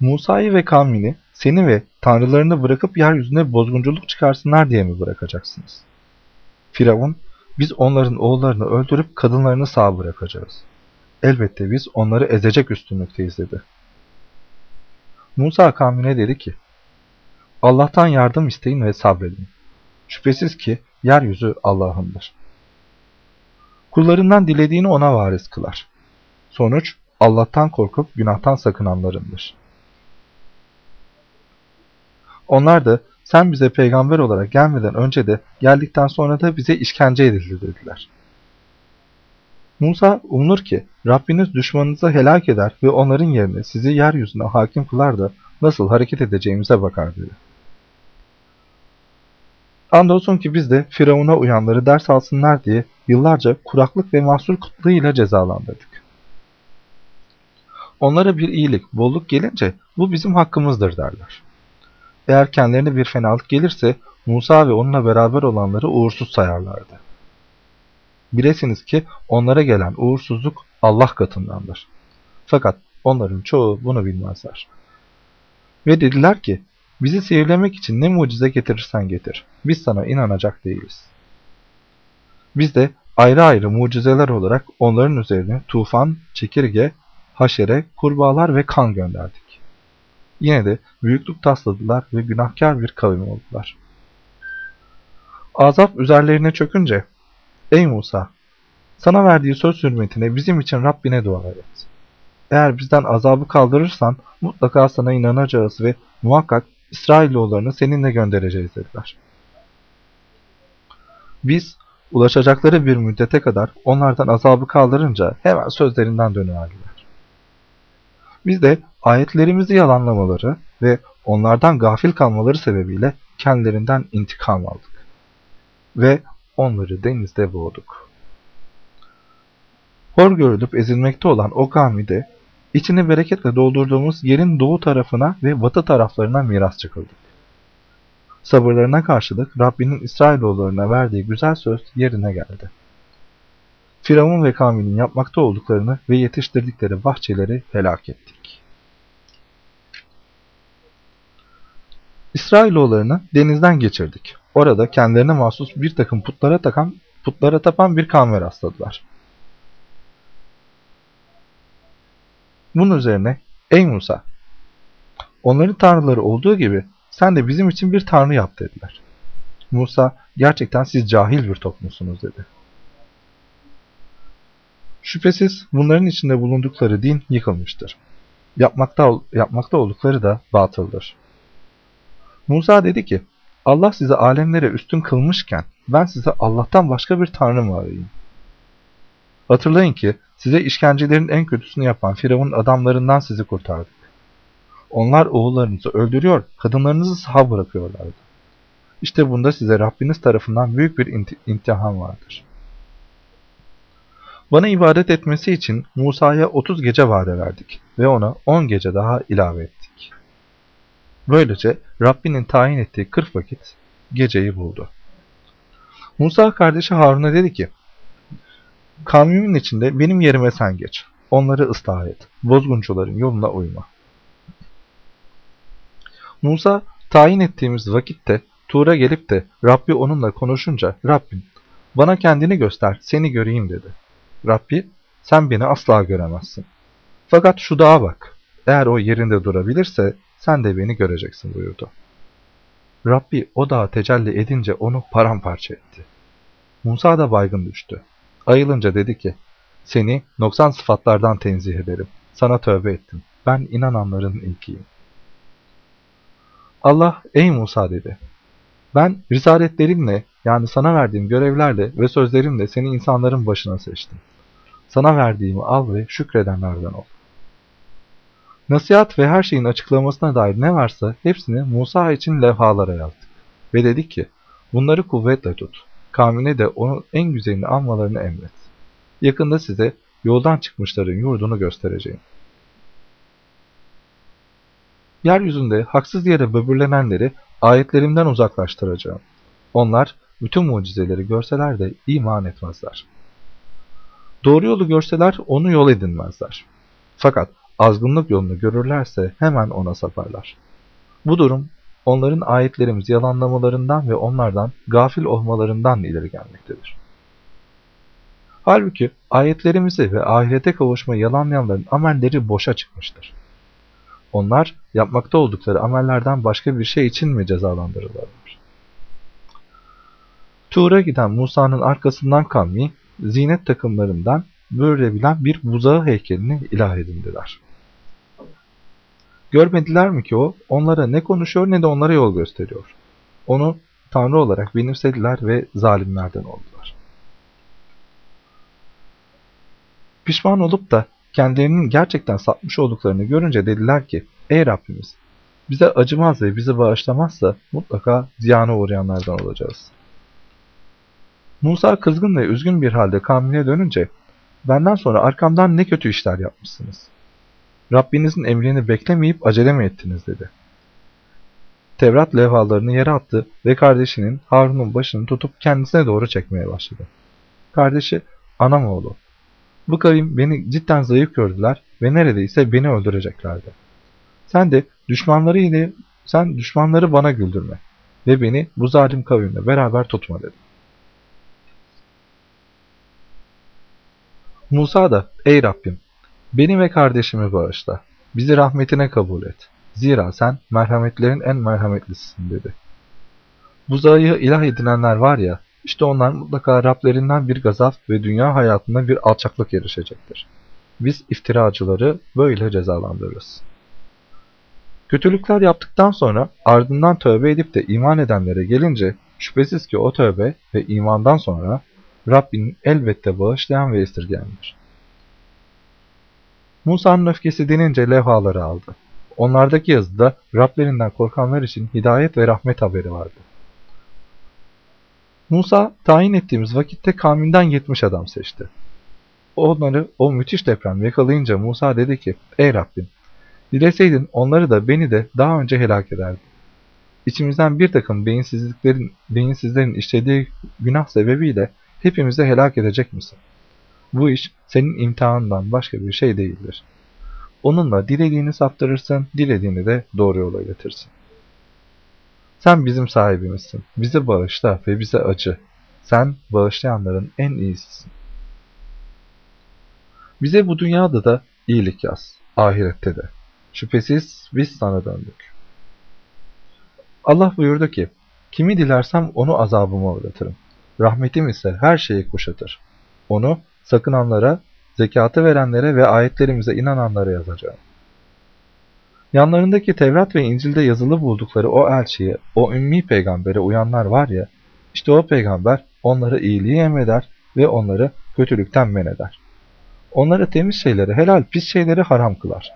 Musa'yı ve kavmini, seni ve tanrılarını bırakıp yeryüzüne bozgunculuk çıkarsınlar diye mi bırakacaksınız? Firavun, biz onların oğullarını öldürüp kadınlarını sağ bırakacağız. Elbette biz onları ezecek üstünlükteyiz dedi. Musa kavmine dedi ki, Allah'tan yardım isteyin ve sabredin. Şüphesiz ki yeryüzü Allah'ındır. Kullarından dilediğini ona varis kılar. Sonuç Allah'tan korkup günahtan sakınanlarındır. Onlar da sen bize peygamber olarak gelmeden önce de geldikten sonra da bize işkence edildi dediler. Musa umulur ki Rabbiniz düşmanınızı helak eder ve onların yerine sizi yeryüzüne hakim kılar da nasıl hareket edeceğimize bakar dedi. Andolsun ki biz de Firavun'a uyanları ders alsınlar diye yıllarca kuraklık ve mahsul kıtlığıyla cezalandırdık. Onlara bir iyilik, bolluk gelince bu bizim hakkımızdır derler. Eğer kendilerine bir fenalık gelirse Musa ve onunla beraber olanları uğursuz sayarlardı. Bilesiniz ki onlara gelen uğursuzluk Allah katındandır. Fakat onların çoğu bunu bilmezler. Ve dediler ki, bizi sihirlemek için ne mucize getirirsen getir, biz sana inanacak değiliz. Biz de ayrı ayrı mucizeler olarak onların üzerine tufan, çekirge, haşere, kurbağalar ve kan gönderdik. Yine de büyüklük tasladılar ve günahkar bir kavim oldular. Azap üzerlerine çökünce, Ey Musa! Sana verdiği söz hürmetine bizim için Rabbine dua et. Eğer bizden azabı kaldırırsan mutlaka sana inanacağız ve muhakkak İsrailoğullarını seninle göndereceğiz dediler. Biz ulaşacakları bir müddete kadar onlardan azabı kaldırınca hemen sözlerinden dönüverdiler. Biz de ayetlerimizi yalanlamaları ve onlardan gafil kalmaları sebebiyle kendilerinden intikam aldık. Ve onları denizde boğduk. Hor görülüp ezilmekte olan o kavmi de içini bereketle doldurduğumuz yerin doğu tarafına ve batı taraflarına miras çıkıldık. Sabırlarına karşılık Rabbinin İsrailoğullarına verdiği güzel söz yerine geldi. Firavun ve kavminin yapmakta olduklarını ve yetiştirdikleri bahçeleri helak ettik. İsrailoğullarını denizden geçirdik. Orada kendilerine mahsus bir takım putlara takan, putlara tapan bir kavme rastladılar. Bunun üzerine, ey Musa, onların tanrıları olduğu gibi sen de bizim için bir tanrı yap dediler. Musa, gerçekten siz cahil bir toplumsunuz dedi. Şüphesiz bunların içinde bulundukları din yıkılmıştır. Yapmakta, yapmakta oldukları da batıldır. Musa dedi ki, Allah sizi alemlere üstün kılmışken ben size Allah'tan başka bir tanrı mı arayayım? Hatırlayın ki size işkencelerin en kötüsünü yapan Firavun adamlarından sizi kurtardık. Onlar oğullarınızı öldürüyor, kadınlarınızı sağ bırakıyorlardı. İşte bunda size Rabbiniz tarafından büyük bir imtihan vardır. Bana ibadet etmesi için Musa'ya 30 gece vade verdik ve ona 10 gece daha ilave ettik. Böylece Rabbinin tayin ettiği 40 vakit geceyi buldu. Musa kardeşi Harun'a dedi ki, Kavmimin içinde benim yerime sen geç. Onları ıslah et. Bozguncuların yoluna uyma. Musa tayin ettiğimiz vakitte Tur'a gelip de Rabbi onunla konuşunca Rabbim bana kendini göster seni göreyim dedi. Rabbi sen beni asla göremezsin. Fakat şu dağa bak. Eğer o yerinde durabilirse sen de beni göreceksin buyurdu. Rabbi o dağa tecelli edince onu paramparça etti. Musa da baygın düştü. Ayılınca dedi ki, seni noksan sıfatlardan tenzih ederim. Sana tövbe ettim. Ben inananların ilkiyim. Allah, ey Musa dedi. Ben risaletlerimle yani sana verdiğim görevlerle ve sözlerimle seni insanların başına seçtim. Sana verdiğimi al ve şükredenlerden ol. Nasihat ve her şeyin açıklamasına dair ne varsa hepsini Musa için levhalara yazdık. Ve dedik ki, bunları kuvvetle tut. Kavmine de onun en güzelini almalarını emret. Yakında size yoldan çıkmışların yurdunu göstereceğim. Yeryüzünde haksız yere böbürlenenleri ayetlerimden uzaklaştıracağım. Onlar bütün mucizeleri görseler de iman etmezler. Doğru yolu görseler onu yol edinmezler. Fakat azgınlık yolunu görürlerse hemen ona saparlar. Bu durum onların ayetlerimizi yalanlamalarından ve onlardan gafil olmalarından ileri gelmektedir. Halbuki ayetlerimizi ve ahirete kavuşmayı yalanlayanların amelleri boşa çıkmıştır. Onlar yapmakta oldukları amellerden başka bir şey için mi cezalandırılırlar? Tuğra giden Musa'nın arkasından Kavmi, zinet takımlarından böğürebilen bir buzağı heykelini ilah edindiler. Görmediler mi ki o, onlara ne konuşuyor ne de onlara yol gösteriyor. Onu Tanrı olarak benimsediler ve zalimlerden oldular. Pişman olup da kendilerinin gerçekten sapmış olduklarını görünce dediler ki, Ey Rabbimiz! Bize acımaz ve bizi bağışlamazsa mutlaka ziyana uğrayanlardan olacağız. Musa kızgın ve üzgün bir halde kavmine dönünce, benden sonra arkamdan ne kötü işler yapmışsınız. Rabbinizin emrini beklemeyip acele mi ettiniz dedi. Tevrat levhalarını yere attı ve kardeşinin Harun'un başını tutup kendisine doğru çekmeye başladı. Kardeşi, anam oğlu, bu kavim beni cidden zayıf gördüler ve neredeyse beni öldüreceklerdi. Sen de düşmanları ile sen düşmanları bana güldürme ve beni bu zalim kavimle beraber tutma dedi. Musa da ey Rabbim beni ve kardeşimi bağışla. Bizi rahmetine kabul et. Zira sen merhametlerin en merhametlisisin dedi. Buzağı ilah edinenler var ya, işte onlar mutlaka Rablerinden bir gazap ve dünya hayatında bir alçaklık erişecektir. Biz iftiracıları böyle cezalandırırız. Kötülükler yaptıktan sonra ardından tövbe edip de iman edenlere gelince şüphesiz ki o tövbe ve imandan sonra Rabbinin elbette bağışlayan ve esirgeyendir. Musa'nın öfkesi denince levhaları aldı. Onlardaki yazıda Rablerinden korkanlar için hidayet ve rahmet haberi vardı. Musa tayin ettiğimiz vakitte kavminden 70 adam seçti. Onları o müthiş deprem yakalayınca Musa dedi ki, Ey Rabbim, dileseydin onları da beni de daha önce helak ederdin. İçimizden bir takım beyinsizliklerin, beyinsizlerin işlediği günah sebebiyle hepimizi helak edecek misin? Bu iş senin imtihanından başka bir şey değildir. Onunla dilediğini saptırırsın, dilediğini de doğru yola getirsin. Sen bizim sahibimizsin. Bizi bağışla ve bize acı. Sen bağışlayanların en iyisisin. Bize bu dünyada da iyilik yaz, ahirette de. Şüphesiz biz sana döndük. Allah buyurdu ki, kimi dilersem onu azabıma uğratırım. Rahmetim ise her şeyi kuşatır. Onu sakınanlara, zekatı verenlere ve ayetlerimize inananlara yazacağım. Yanlarındaki Tevrat ve İncil'de yazılı buldukları o elçiye, o ümmi peygambere uyanlar var ya, işte o peygamber onları iyiliği emreder ve onları kötülükten men eder. Onları temiz şeyleri, helal pis şeyleri haram kılar.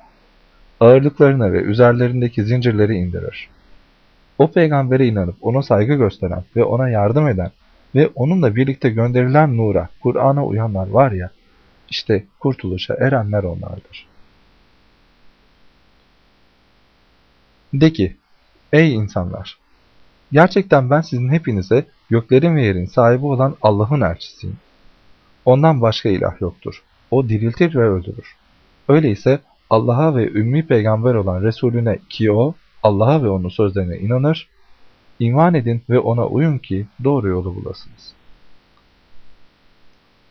Ağırlıklarını ve üzerlerindeki zincirleri indirir. O peygambere inanıp ona saygı gösteren ve ona yardım eden ve onunla birlikte gönderilen nura, Kur'an'a uyanlar var ya, işte kurtuluşa erenler onlardır. De ki, ey insanlar! Gerçekten ben sizin hepinize göklerin ve yerin sahibi olan Allah'ın elçisiyim. Ondan başka ilah yoktur. O diriltir ve öldürür. Öyleyse Allah'a ve ümmi peygamber olan Resulüne ki o, Allah'a ve onun sözlerine inanır, iman edin ve ona uyun ki doğru yolu bulasınız.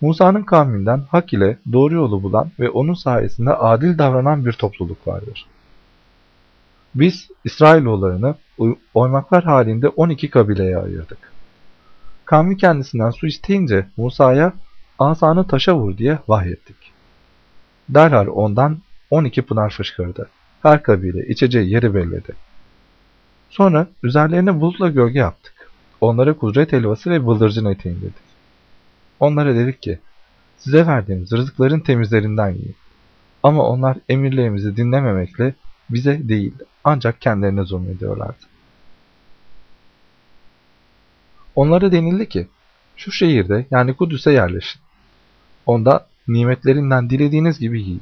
Musa'nın kavminden hak ile doğru yolu bulan ve onun sayesinde adil davranan bir topluluk vardır. Biz İsrailoğullarını oymaklar halinde 12 kabileye ayırdık. Kavmi kendisinden su isteyince Musa'ya asanı taşa vur diye vahyettik. Derhal ondan 12 pınar fışkırdı. Her kabile içeceği yeri belledi. Sonra üzerlerine bulutla gölge yaptık. Onlara kudret helvası ve bıldırcın eti indirdik. Onlara dedik ki, size verdiğimiz rızıkların temizlerinden yiyin. Ama onlar emirlerimizi dinlememekle bize değil ancak kendilerine zulmediyorlardı. Onlara denildi ki, şu şehirde yani Kudüs'e yerleşin. Onda nimetlerinden dilediğiniz gibi yiyin.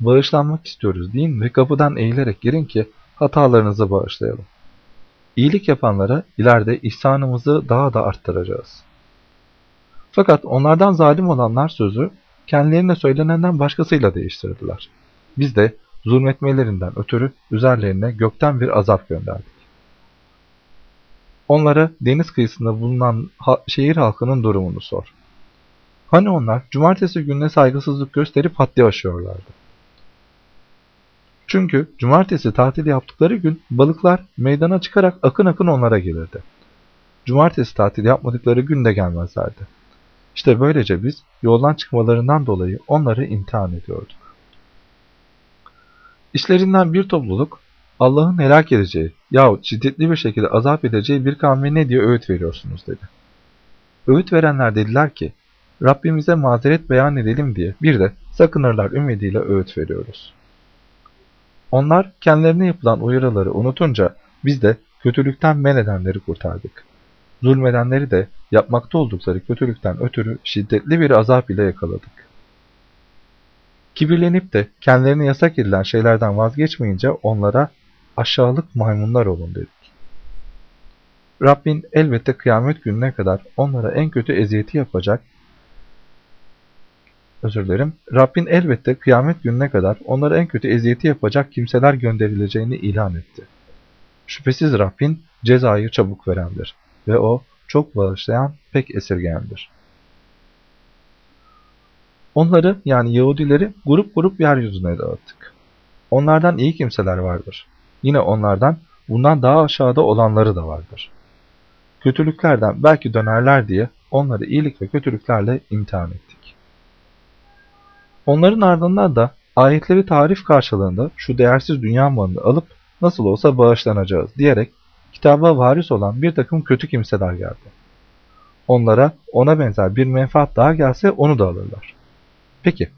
Bağışlanmak istiyoruz deyin ve kapıdan eğilerek girin ki hatalarınızı bağışlayalım. İyilik yapanlara ileride ihsanımızı daha da arttıracağız. Fakat onlardan zalim olanlar sözü kendilerine söylenenden başkasıyla değiştirdiler. Biz de zulmetmelerinden ötürü üzerlerine gökten bir azap gönderdik. Onlara deniz kıyısında bulunan ha şehir halkının durumunu sor. Hani onlar cumartesi gününe saygısızlık gösterip haddi aşıyorlardı. Çünkü cumartesi tatil yaptıkları gün balıklar meydana çıkarak akın akın onlara gelirdi. Cumartesi tatil yapmadıkları gün de gelmezlerdi. İşte böylece biz yoldan çıkmalarından dolayı onları imtihan ediyorduk. İşlerinden bir topluluk Allah'ın helak edeceği yahut şiddetli bir şekilde azap edeceği bir kavme ne diye öğüt veriyorsunuz dedi. Öğüt verenler dediler ki Rabbimize mazeret beyan edelim diye bir de sakınırlar ümidiyle öğüt veriyoruz. Onlar kendilerine yapılan uyarıları unutunca biz de kötülükten men edenleri kurtardık. Zulmedenleri de yapmakta oldukları kötülükten ötürü şiddetli bir azap ile yakaladık. Kibirlenip de kendilerine yasak edilen şeylerden vazgeçmeyince onlara aşağılık maymunlar olun dedik. Rabbin elbette kıyamet gününe kadar onlara en kötü eziyeti yapacak, özür dilerim, Rabbin elbette kıyamet gününe kadar onlara en kötü eziyeti yapacak kimseler gönderileceğini ilan etti. Şüphesiz Rabbin cezayı çabuk verendir ve o çok bağışlayan, pek esirgeyendir. Onları yani Yahudileri grup grup yeryüzüne dağıttık. Onlardan iyi kimseler vardır. Yine onlardan bundan daha aşağıda olanları da vardır. Kötülüklerden belki dönerler diye onları iyilik ve kötülüklerle imtihan ettik. Onların ardından da ayetleri tarif karşılığında şu değersiz dünya malını alıp nasıl olsa bağışlanacağız diyerek kitaba varis olan bir takım kötü kimseler geldi. Onlara ona benzer bir menfaat daha gelse onu da alırlar. Peki,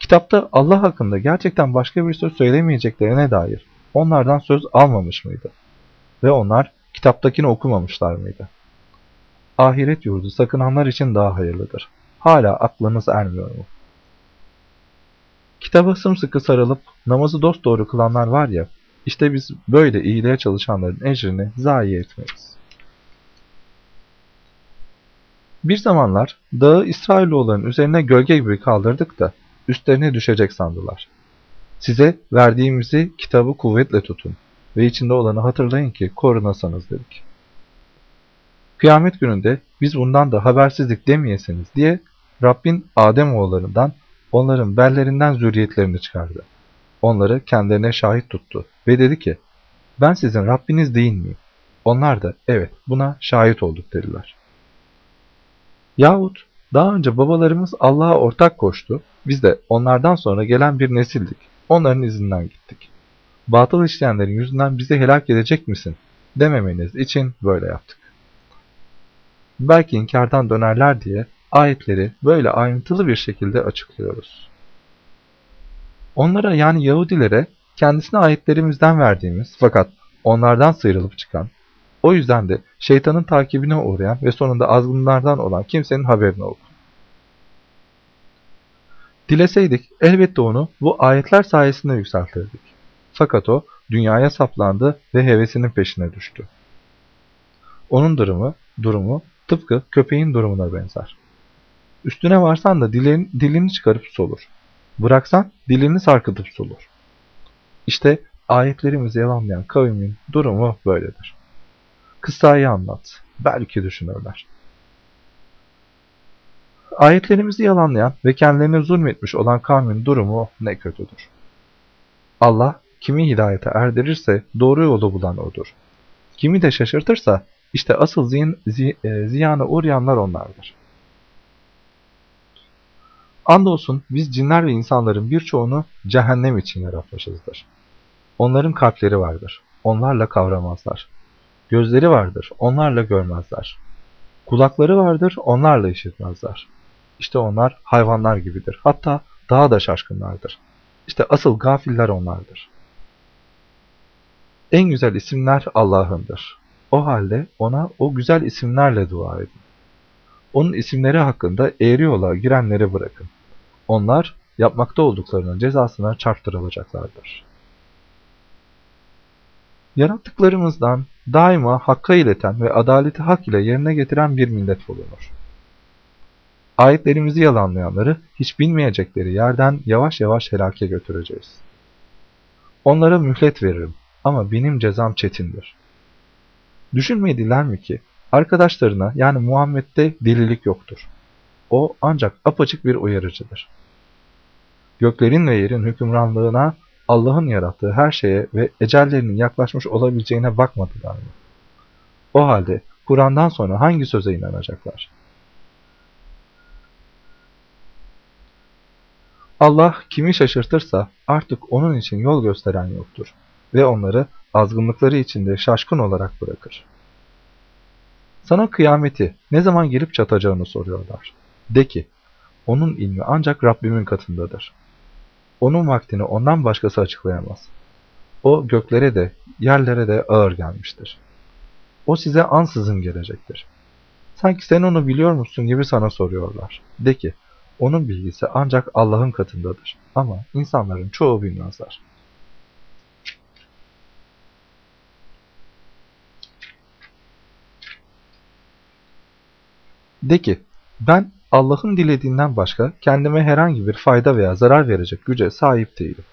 kitapta Allah hakkında gerçekten başka bir söz söylemeyeceklerine dair onlardan söz almamış mıydı? Ve onlar kitaptakini okumamışlar mıydı? Ahiret yurdu sakınanlar için daha hayırlıdır. Hala aklınız ermiyor mu? Kitaba sımsıkı sarılıp namazı dosdoğru kılanlar var ya, işte biz böyle iyiliğe çalışanların ecrini zayi etmeyiz. Bir zamanlar dağı İsrailoğulların üzerine gölge gibi kaldırdık da üstlerine düşecek sandılar. Size verdiğimizi kitabı kuvvetle tutun ve içinde olanı hatırlayın ki korunasanız dedik. Kıyamet gününde biz bundan da habersizlik demeyesiniz diye Rabbin Adem oğullarından onların bellerinden zürriyetlerini çıkardı. Onları kendilerine şahit tuttu ve dedi ki ben sizin Rabbiniz değil miyim? Onlar da evet buna şahit olduk dediler. Yahut daha önce babalarımız Allah'a ortak koştu, biz de onlardan sonra gelen bir nesildik. Onların izinden gittik. Batıl işleyenlerin yüzünden bizi helak edecek misin dememeniz için böyle yaptık. Belki inkardan dönerler diye ayetleri böyle ayrıntılı bir şekilde açıklıyoruz. Onlara yani Yahudilere kendisine ayetlerimizden verdiğimiz fakat onlardan sıyrılıp çıkan, o yüzden de şeytanın takibine uğrayan ve sonunda azgınlardan olan kimsenin haberini oku. Dileseydik elbette onu bu ayetler sayesinde yükseltirdik. Fakat o dünyaya saplandı ve hevesinin peşine düştü. Onun durumu, durumu tıpkı köpeğin durumuna benzer. Üstüne varsan da dilini, dilini çıkarıp solur. Bıraksan dilini sarkıtıp solur. İşte ayetlerimizi yalanlayan kavimin durumu böyledir. Kıssayı anlat. Belki düşünürler. Ayetlerimizi yalanlayan ve kendilerine zulmetmiş olan kavmin durumu ne kötüdür. Allah kimi hidayete erdirirse doğru yolu bulan odur. Kimi de şaşırtırsa işte asıl ziyan, zi, e, ziyana uğrayanlar onlardır. Andolsun biz cinler ve insanların birçoğunu cehennem için yaratmışızdır. Onların kalpleri vardır. Onlarla kavramazlar. Gözleri vardır. Onlarla görmezler. Kulakları vardır. Onlarla işitmezler. İşte onlar hayvanlar gibidir. Hatta daha da şaşkınlardır. İşte asıl gafiller onlardır. En güzel isimler Allah'ındır. O halde ona o güzel isimlerle dua edin. Onun isimleri hakkında eğri yola girenleri bırakın. Onlar yapmakta olduklarının cezasına çarptırılacaklardır. Yarattıklarımızdan daima hakka ileten ve adaleti hak ile yerine getiren bir millet bulunur. Ayetlerimizi yalanlayanları hiç bilmeyecekleri yerden yavaş yavaş helake götüreceğiz. Onlara mühlet veririm ama benim cezam çetindir. Düşünmediler mi ki arkadaşlarına yani Muhammed'de delilik yoktur. O ancak apaçık bir uyarıcıdır. Göklerin ve yerin hükümranlığına Allah'ın yarattığı her şeye ve ecellerinin yaklaşmış olabileceğine bakmadılar mı? O halde Kur'an'dan sonra hangi söze inanacaklar? Allah kimi şaşırtırsa artık onun için yol gösteren yoktur ve onları azgınlıkları içinde şaşkın olarak bırakır. Sana kıyameti ne zaman gelip çatacağını soruyorlar. De ki, onun ilmi ancak Rabbimin katındadır. Onun vaktini ondan başkası açıklayamaz. O göklere de, yerlere de ağır gelmiştir. O size ansızın gelecektir. Sanki sen onu biliyor musun gibi sana soruyorlar. De ki, onun bilgisi ancak Allah'ın katındadır. Ama insanların çoğu bilmezler. De ki, ben Allah'ın dilediğinden başka kendime herhangi bir fayda veya zarar verecek güce sahip değilim.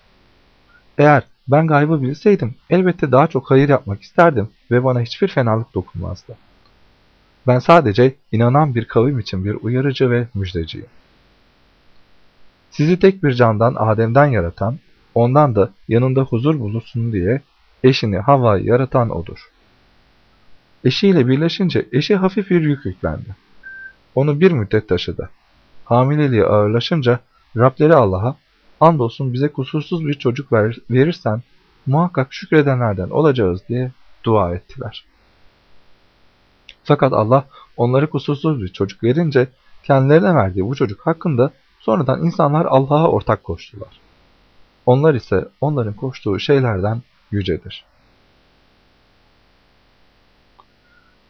Eğer ben gaybı bilseydim elbette daha çok hayır yapmak isterdim ve bana hiçbir fenalık dokunmazdı. Ben sadece inanan bir kavim için bir uyarıcı ve müjdeciyim. Sizi tek bir candan Adem'den yaratan, ondan da yanında huzur bulursun diye eşini Havva'yı yaratan odur. Eşiyle birleşince eşi hafif bir yük yüklendi. Onu bir müddet taşıdı. Hamileliği ağırlaşınca Rableri Allah'a andolsun bize kusursuz bir çocuk ver, verirsen muhakkak şükredenlerden olacağız diye dua ettiler. Fakat Allah onları kusursuz bir çocuk verince kendilerine verdiği bu çocuk hakkında sonradan insanlar Allah'a ortak koştular. Onlar ise onların koştuğu şeylerden yücedir.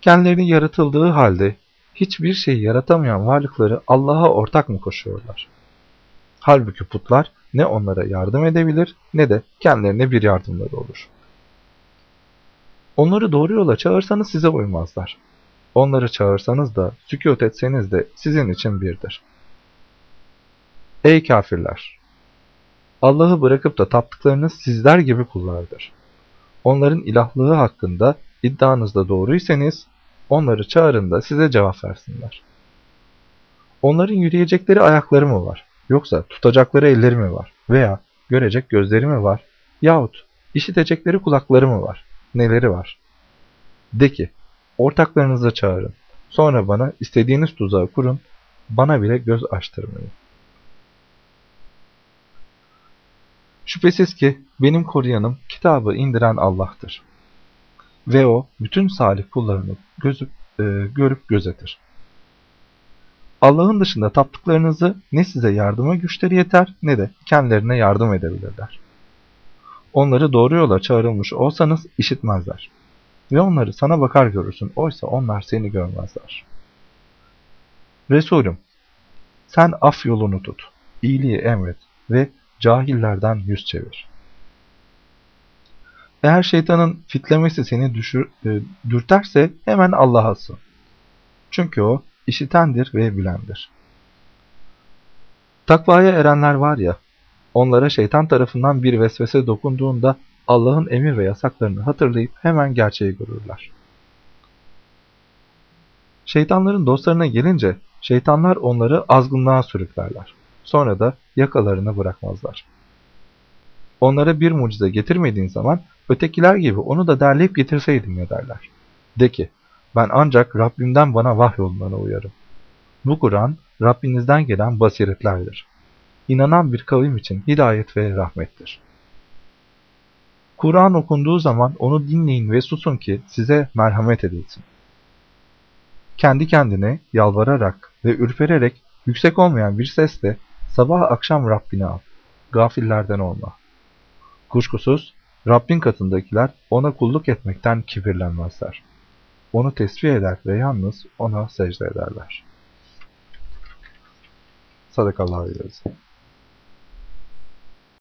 Kendilerini yaratıldığı halde hiçbir şey yaratamayan varlıkları Allah'a ortak mı koşuyorlar? Halbuki putlar ne onlara yardım edebilir ne de kendilerine bir yardımları olur. Onları doğru yola çağırsanız size uymazlar. Onları çağırsanız da, sükut etseniz de sizin için birdir. Ey kafirler! Allah'ı bırakıp da taptıklarınız sizler gibi kullardır. Onların ilahlığı hakkında iddianızda doğruysanız Onları çağırın da size cevap versinler. Onların yürüyecekleri ayakları mı var? Yoksa tutacakları elleri mi var? Veya görecek gözleri mi var? Yahut işitecekleri kulakları mı var? Neleri var? De ki, ortaklarınızı çağırın. Sonra bana istediğiniz tuzağı kurun, bana bile göz açtırmayın. Şüphesiz ki benim koruyanım kitabı indiren Allah'tır ve o bütün salih kullarını gözüp, e, görüp gözetir. Allah'ın dışında taptıklarınızı ne size yardıma güçleri yeter ne de kendilerine yardım edebilirler. Onları doğru yola çağrılmış olsanız işitmezler. Ve onları sana bakar görürsün oysa onlar seni görmezler. Resulüm, sen af yolunu tut, iyiliği emret ve cahillerden yüz çevir. Eğer şeytanın fitlemesi seni düşür, e, dürterse hemen Allah'a sığın. Çünkü o işitendir ve bilendir. Takvaya erenler var ya, onlara şeytan tarafından bir vesvese dokunduğunda Allah'ın emir ve yasaklarını hatırlayıp hemen gerçeği görürler. Şeytanların dostlarına gelince şeytanlar onları azgınlığa sürüklerler. Sonra da yakalarını bırakmazlar. Onlara bir mucize getirmediğin zaman ötekiler gibi onu da derleyip getirseydim ya derler. De ki, ben ancak Rabbimden bana vahyolunana uyarım. Bu Kur'an, Rabbinizden gelen basiretlerdir. İnanan bir kavim için hidayet ve rahmettir. Kur'an okunduğu zaman onu dinleyin ve susun ki size merhamet edilsin. Kendi kendine yalvararak ve ürpererek yüksek olmayan bir sesle sabah akşam Rabbini al. Gafillerden olma. Kuşkusuz Rabbin katındakiler ona kulluk etmekten kibirlenmezler. Onu tesbih eder ve yalnız ona secde ederler. Sadakallahu aleyhi